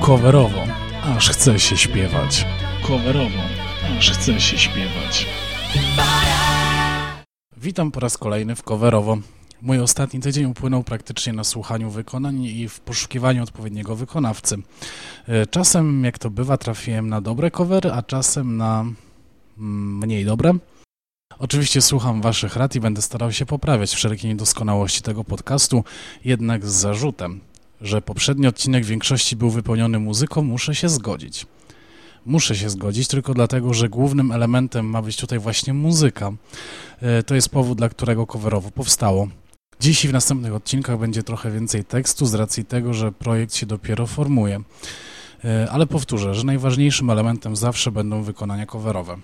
Coverowo, aż chce się śpiewać. Coverowo, aż chce się śpiewać. Witam po raz kolejny w Coverowo. Mój ostatni tydzień upłynął praktycznie na słuchaniu wykonań i w poszukiwaniu odpowiedniego wykonawcy. E, czasem, jak to bywa, trafiłem na dobre covery, a czasem na mm, mniej dobre. Oczywiście słucham Waszych rad i będę starał się poprawiać wszelkie niedoskonałości tego podcastu, jednak z zarzutem, że poprzedni odcinek w większości był wypełniony muzyką, muszę się zgodzić. Muszę się zgodzić tylko dlatego, że głównym elementem ma być tutaj właśnie muzyka. E, to jest powód, dla którego coverowo powstało. Dziś i w następnych odcinkach będzie trochę więcej tekstu z racji tego, że projekt się dopiero formuje. E, ale powtórzę, że najważniejszym elementem zawsze będą wykonania coverowe.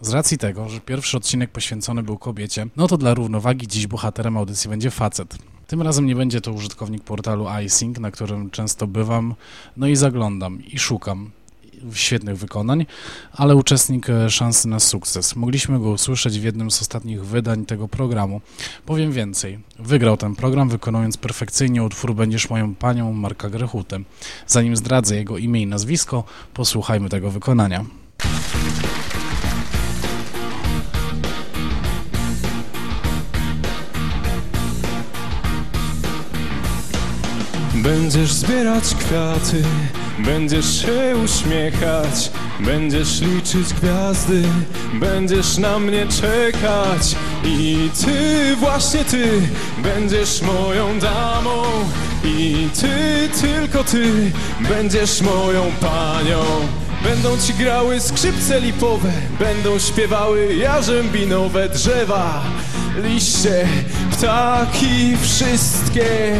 Z racji tego, że pierwszy odcinek poświęcony był kobiecie, no to dla równowagi dziś bohaterem audycji będzie facet. Tym razem nie będzie to użytkownik portalu iSync, na którym często bywam, no i zaglądam i szukam świetnych wykonań, ale uczestnik e, szansy na sukces. Mogliśmy go usłyszeć w jednym z ostatnich wydań tego programu. Powiem więcej. Wygrał ten program wykonując perfekcyjnie utwór Będziesz moją panią Marka Grechuty. Zanim zdradzę jego imię i nazwisko, posłuchajmy tego wykonania. Będziesz zbierać kwiaty, będziesz się uśmiechać, będziesz liczyć gwiazdy, będziesz na mnie czekać i ty, właśnie ty, będziesz moją damą i ty, tylko ty, będziesz moją panią. Będą ci grały skrzypce lipowe, będą śpiewały jarzębinowe drzewa, liście, ptaki, wszystkie.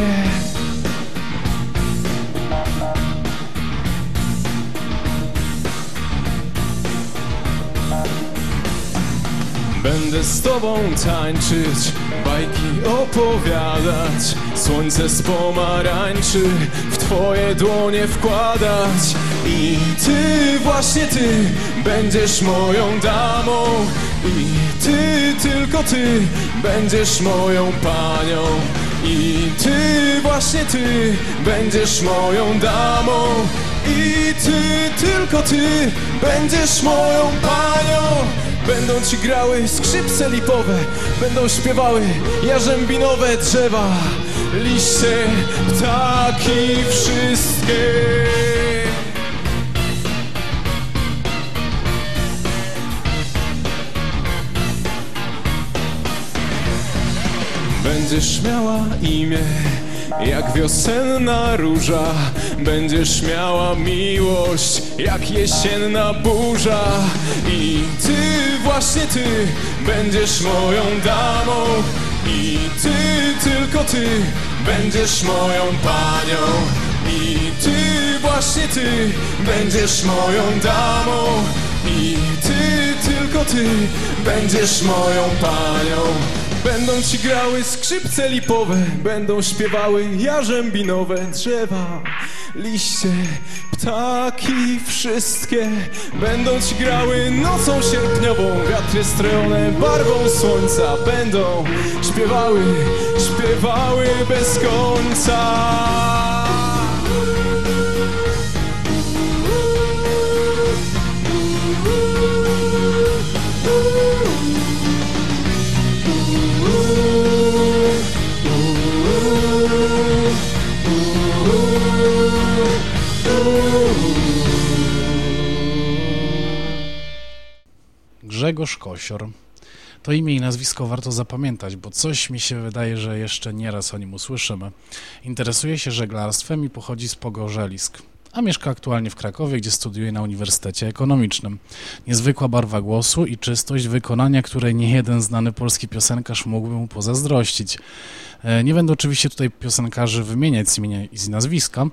Będę z tobą tańczyć, bajki opowiadać Słońce z pomarańczy w twoje dłonie wkładać. I ty, właśnie ty, będziesz moją damą. I ty, tylko ty, będziesz moją panią. I ty, właśnie ty, będziesz moją damą. I ty, tylko ty, będziesz moją panią Będą ci grały skrzypce lipowe Będą śpiewały jarzębinowe drzewa. Liście, ptaki, wszystkie. Będziesz miała imię jak wiosenna róża Będziesz miała miłość jak jesienna burza. I ty, właśnie ty, będziesz moją damą. I ty, tylko ty, będziesz moją panią. I ty, właśnie ty, będziesz moją damą. I ty, tylko ty, będziesz moją panią Będą ci grały skrzypce lipowe, będą śpiewały jarzębinowe drzewa, liście, ptaki, wszystkie będą ci grały nocą sierpniową, wiatry strojone barwą słońca będą śpiewały, śpiewały bez końca. Grzegorz Kosior. To imię i nazwisko warto zapamiętać, bo coś mi się wydaje, że jeszcze nieraz o nim usłyszymy. Interesuje się żeglarstwem i pochodzi z Pogorzelisk, a mieszka aktualnie w Krakowie, gdzie studiuje na Uniwersytecie Ekonomicznym. Niezwykła barwa głosu i czystość wykonania, której nie jeden znany polski piosenkarz mógłby mu pozazdrościć. E, nie będę oczywiście tutaj piosenkarzy wymieniać z imienia i z nazwiska,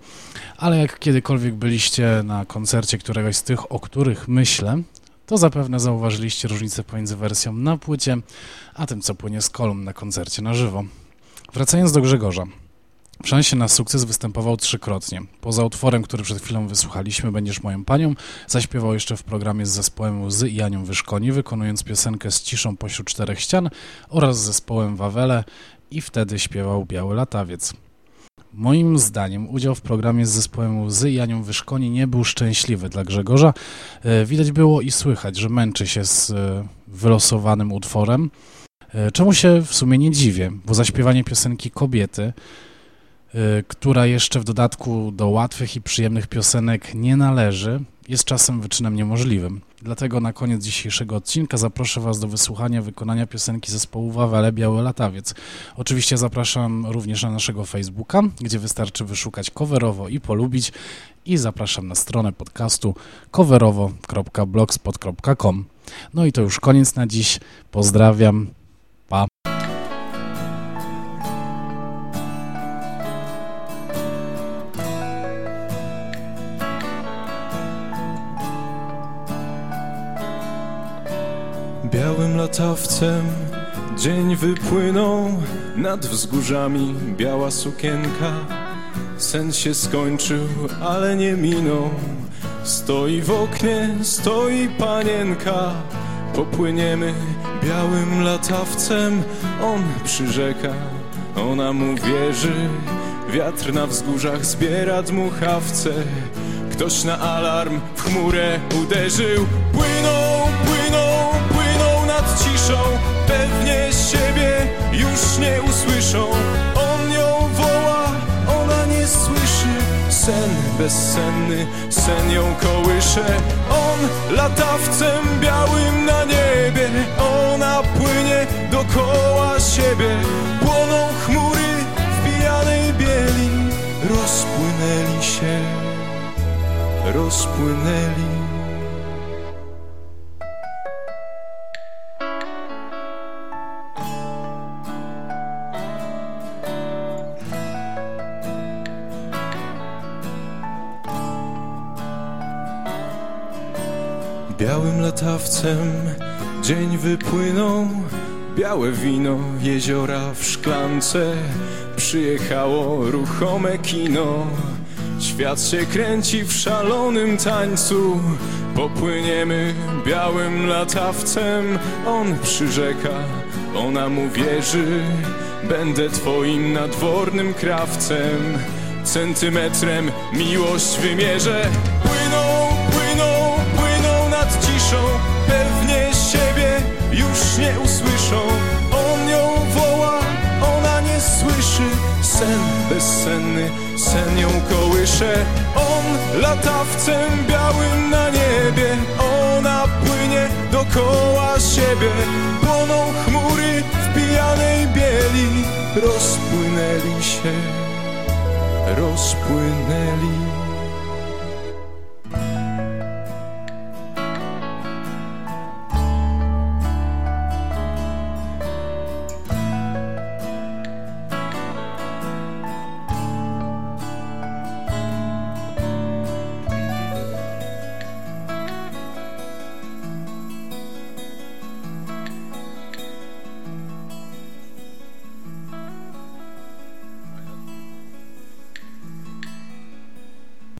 ale jak kiedykolwiek byliście na koncercie któregoś z tych, o których myślę, to zapewne zauważyliście różnicę pomiędzy wersją na płycie, a tym, co płynie z kolumn na koncercie na żywo. Wracając do Grzegorza. W szansie na sukces występował trzykrotnie. Poza utworem, który przed chwilą wysłuchaliśmy, Będziesz moją panią, zaśpiewał jeszcze w programie z zespołem Łzy i Anią Wyszkoni, wykonując piosenkę z ciszą pośród czterech ścian oraz z zespołem Wawele i wtedy śpiewał Biały Latawiec. Moim zdaniem udział w programie z zespołem Łzy i Anią Wyszkoni nie był szczęśliwy dla Grzegorza. E, widać było i słychać, że męczy się z e, wylosowanym utworem. E, czemu się w sumie nie dziwię, bo zaśpiewanie piosenki Kobiety, która jeszcze w dodatku do łatwych i przyjemnych piosenek nie należy, jest czasem wyczynem niemożliwym. Dlatego na koniec dzisiejszego odcinka zaproszę Was do wysłuchania wykonania piosenki zespołu Wawele Biały Latawiec. Oczywiście zapraszam również na naszego Facebooka, gdzie wystarczy wyszukać coverowo i polubić i zapraszam na stronę podcastu coverowo.blogspot.com. No i to już koniec na dziś. Pozdrawiam. Białym latawcem dzień wypłynął nad wzgórzami biała sukienka. Sen się skończył, ale nie minął. Stoi w oknie, stoi panienka. Popłyniemy białym latawcem, on przyrzeka, ona mu wierzy. Wiatr na wzgórzach zbiera dmuchawce. Ktoś na alarm w chmurę uderzył. Płyną, ciszą. Pewnie siebie już nie usłyszą. On ją woła, ona nie słyszy. Sen bezsenny, sen ją kołysze. On latawcem białym na niebie. Ona płynie dokoła siebie. Płoną chmury w pijanej bieli. Rozpłynęli się rozpłynęli. Białym latawcem dzień wypłynął, białe wino, jeziora w szklance, przyjechało ruchome kino. Świat się kręci w szalonym tańcu Popłyniemy białym latawcem. On przyrzeka, ona mu wierzy Będę twoim nadwornym krawcem. Centymetrem miłość wymierzę Pewnie siebie już nie usłyszą. On ją woła, ona nie słyszy. Sen bezsenny, sen ją kołysze. On latawcem białym na niebie. Ona płynie dokoła siebie. Płoną chmury w pijanej bieli. Rozpłynęli się, rozpłynęli